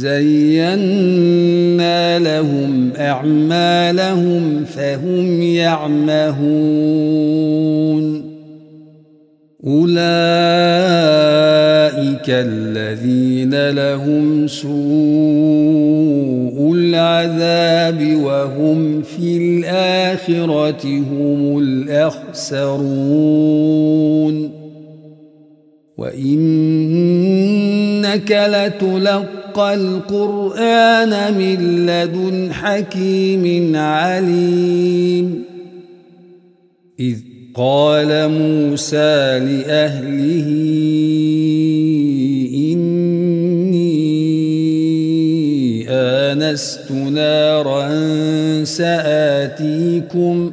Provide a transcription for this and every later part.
زينا لهم أعمالهم فهم يعمهون. أولئك الذين لهم سوء العذاب وهم في الآخرة هم الأخسرون. وإنك لتلقى القرآن من لدن حكيم عليم. إذ قال موسى لأهله إني آنست نارا سآتيكم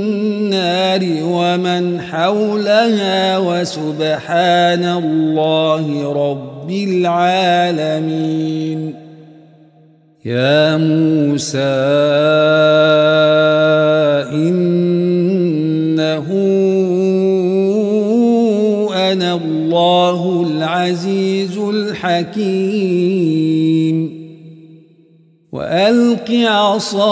ومن حولها وسبحان الله رب العالمين. يا موسى إنه أنا الله العزيز الحكيم. وألق عصاك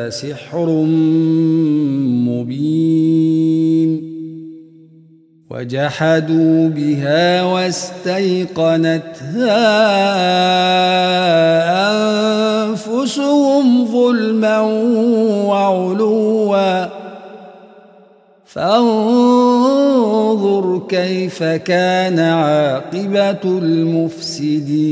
سحر مبين وجحدوا بها واستيقنتها أنفسهم ظلما وعلوا. فانظر كيف كان عاقبة المفسدين.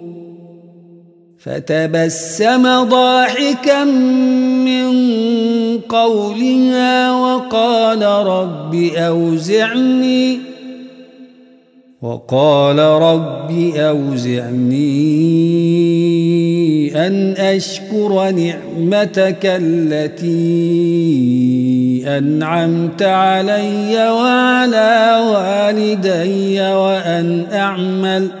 فتبسم ضاحكا من قولها وقال رب أوزعني وقال رب أوزعني أن أشكر نعمتك التي أنعمت علي وعلى والدي وأن أعمل ۖ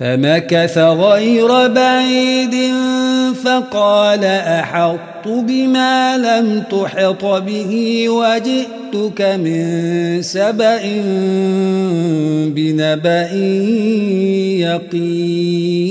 فمكث غير بعيد فقال أحط بما لم تحط به وجئتك من سبأ بنبأ يقين.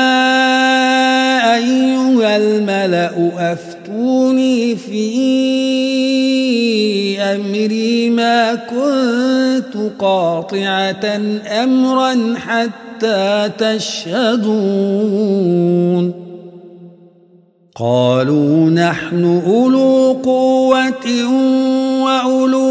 أيها الملأ أفتوني في أمري ما كنت قاطعة أمرا حتى تشهدون. قالوا نحن أولو قوة وأولو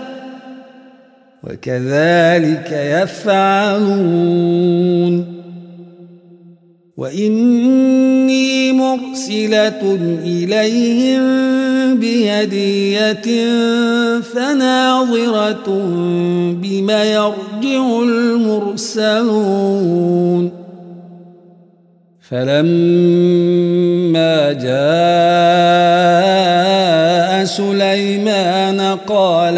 وكذلك يفعلون. وإني مرسلة إليهم بهدية فناظرة بما يرجع المرسلون. فلما جاء سليمان قال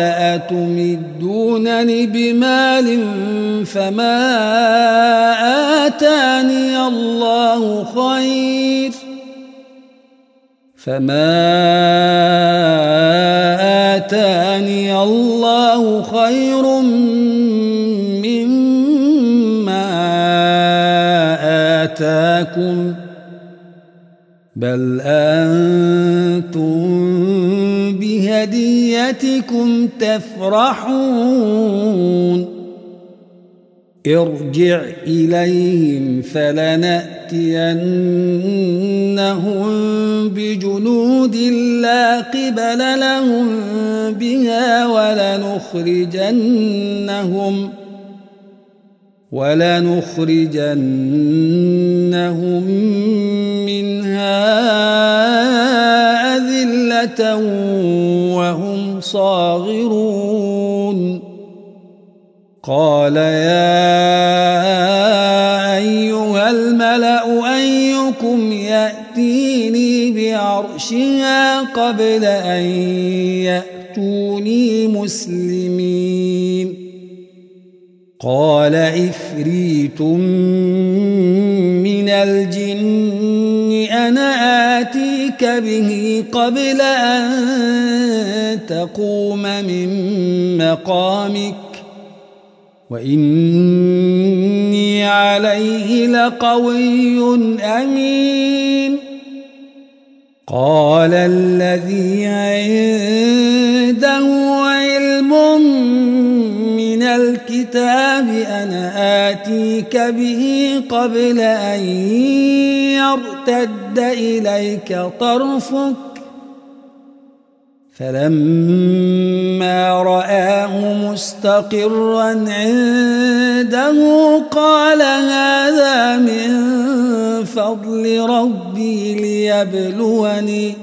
أتمدونني بمال فما آتاني الله خير فما آتاني الله خير مما آتاكم بل أنتم بهديتكم تفرحون ارجع إليهم فلنأتينهم بجنود لا قبل لهم بها ولنخرجنهم ولنخرجنهم منها أذلة وهم صاغرون. قال يا أيها الملأ أيكم يأتيني بعرشها قبل أن يأتوني مسلمين. قال إفريت من الجن أنا آتيك به قبل أن تقوم من مقامك. وإني عليه لقوي أمين. قال الذي عنده علم من الكتاب أنا آتيك به قبل أن يرتد إليك طرفك فلما رآه مستقرا عنده قال هذا من فضل ربي ليبلوني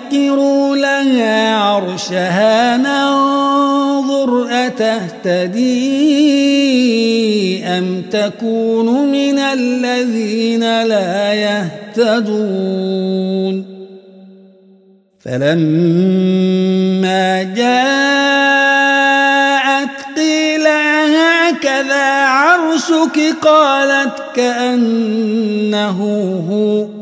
سخروا لها عرشها ننظر أتهتدي أم تكون من الذين لا يهتدون فلما جاءت قيل هكذا عرشك قالت كأنه هو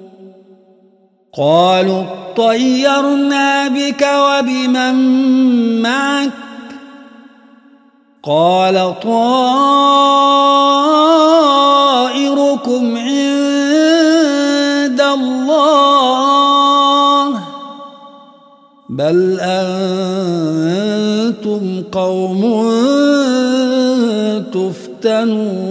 قالوا طيرنا بك وبمن معك. قال طائركم عند الله. بل أنتم قوم تفتنون.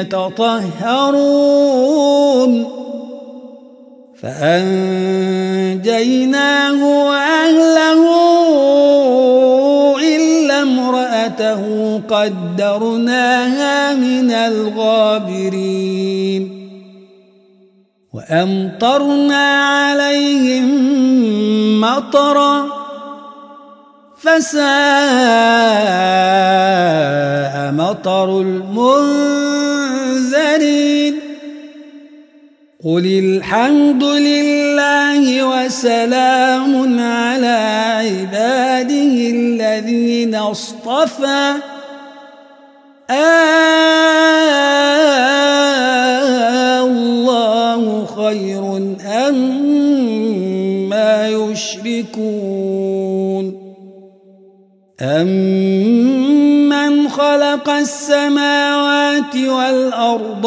يتطهرون. فأنجيناه وأهله إلا امرأته قدرناها من الغابرين. وأمطرنا عليهم مطرًا فساء مطر المنذرين. قل الحمد لله وسلام على عباده الذين اصطفى. الله خير أما ما يشركون. أمن خلق السماوات والأرض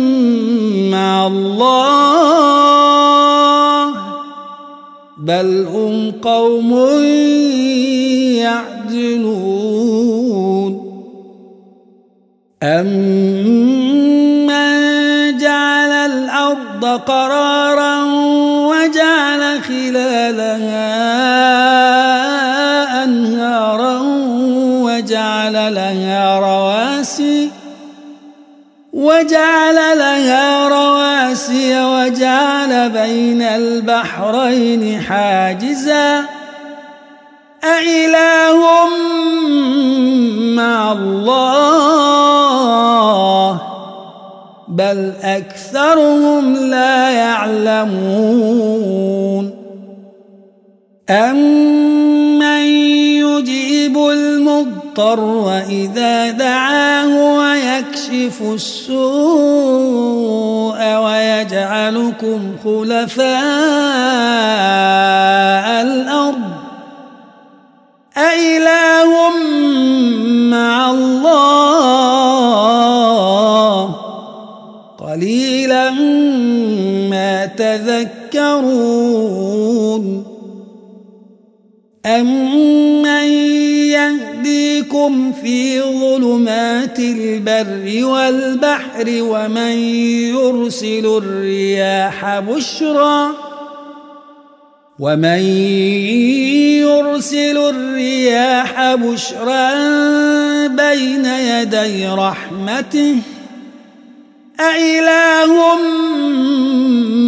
بل هم قوم يعدلون أمن جعل الأرض قرارا وجعل خلالها أنهارا وجعل لها رواسي وجعل بين البحرين حاجزا أإله مع الله بل أكثرهم لا يعلمون أمن يجيب المضطر إذا دعاه ويكشف السوء ويجعلكم خلفاء الأرض. أإله مع الله. قليلا ما تذكرون. أمن يهديكم في ظلمات البر والبحر ومن يرسل الرياح بشرًا ومن يرسل الرياح بشرا بين يدي رحمته أإله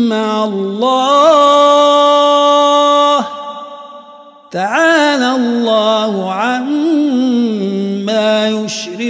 مع الله تعالى الله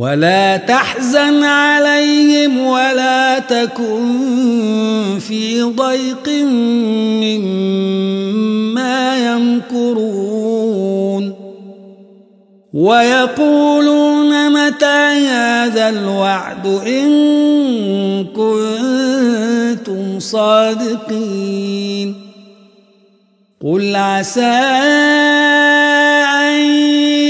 ولا تحزن عليهم ولا تكن في ضيق مما يمكرون. ويقولون متى هذا الوعد إن كنتم صادقين. قل عسى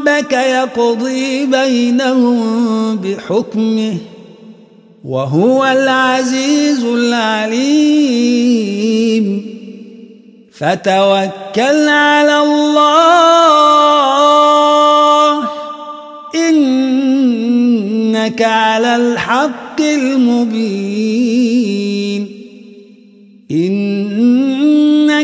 ربك يقضي بينهم بحكمه وهو العزيز العليم. فتوكل على الله. إنك على الحق المبين.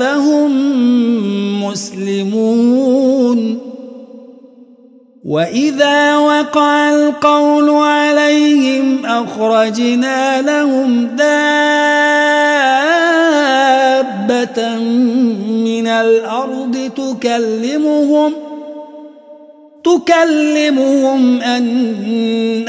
فهم مسلمون. وإذا وقع القول عليهم أخرجنا لهم دابة من الأرض تكلمهم تكلمهم أن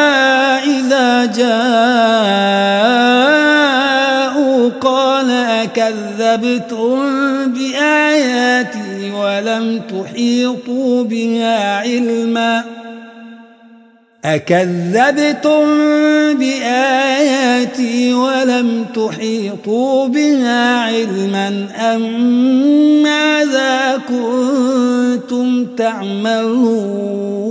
جاءوا قال أكذبتم بآياتي ولم تحيطوا بها علما أكذبتم بآياتي ولم تحيطوا بها علما أم ماذا كنتم تعملون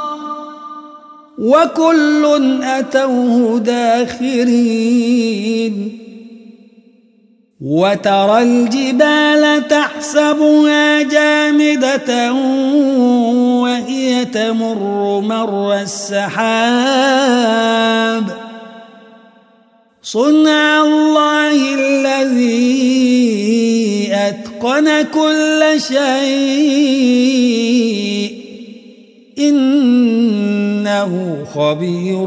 وكل أتوه داخرين. وترى الجبال تحسبها جامدة وهي تمر مر السحاب. صنع الله الذي أتقن كل شيء. إنه خبير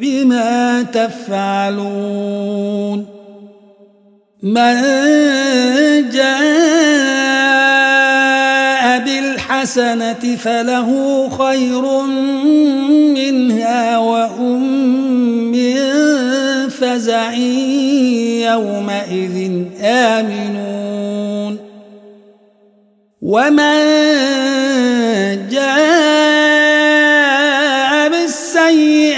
بما تفعلون. من جاء بالحسنة فله خير منها وهم من فزع يومئذ آمنون. ومن جاء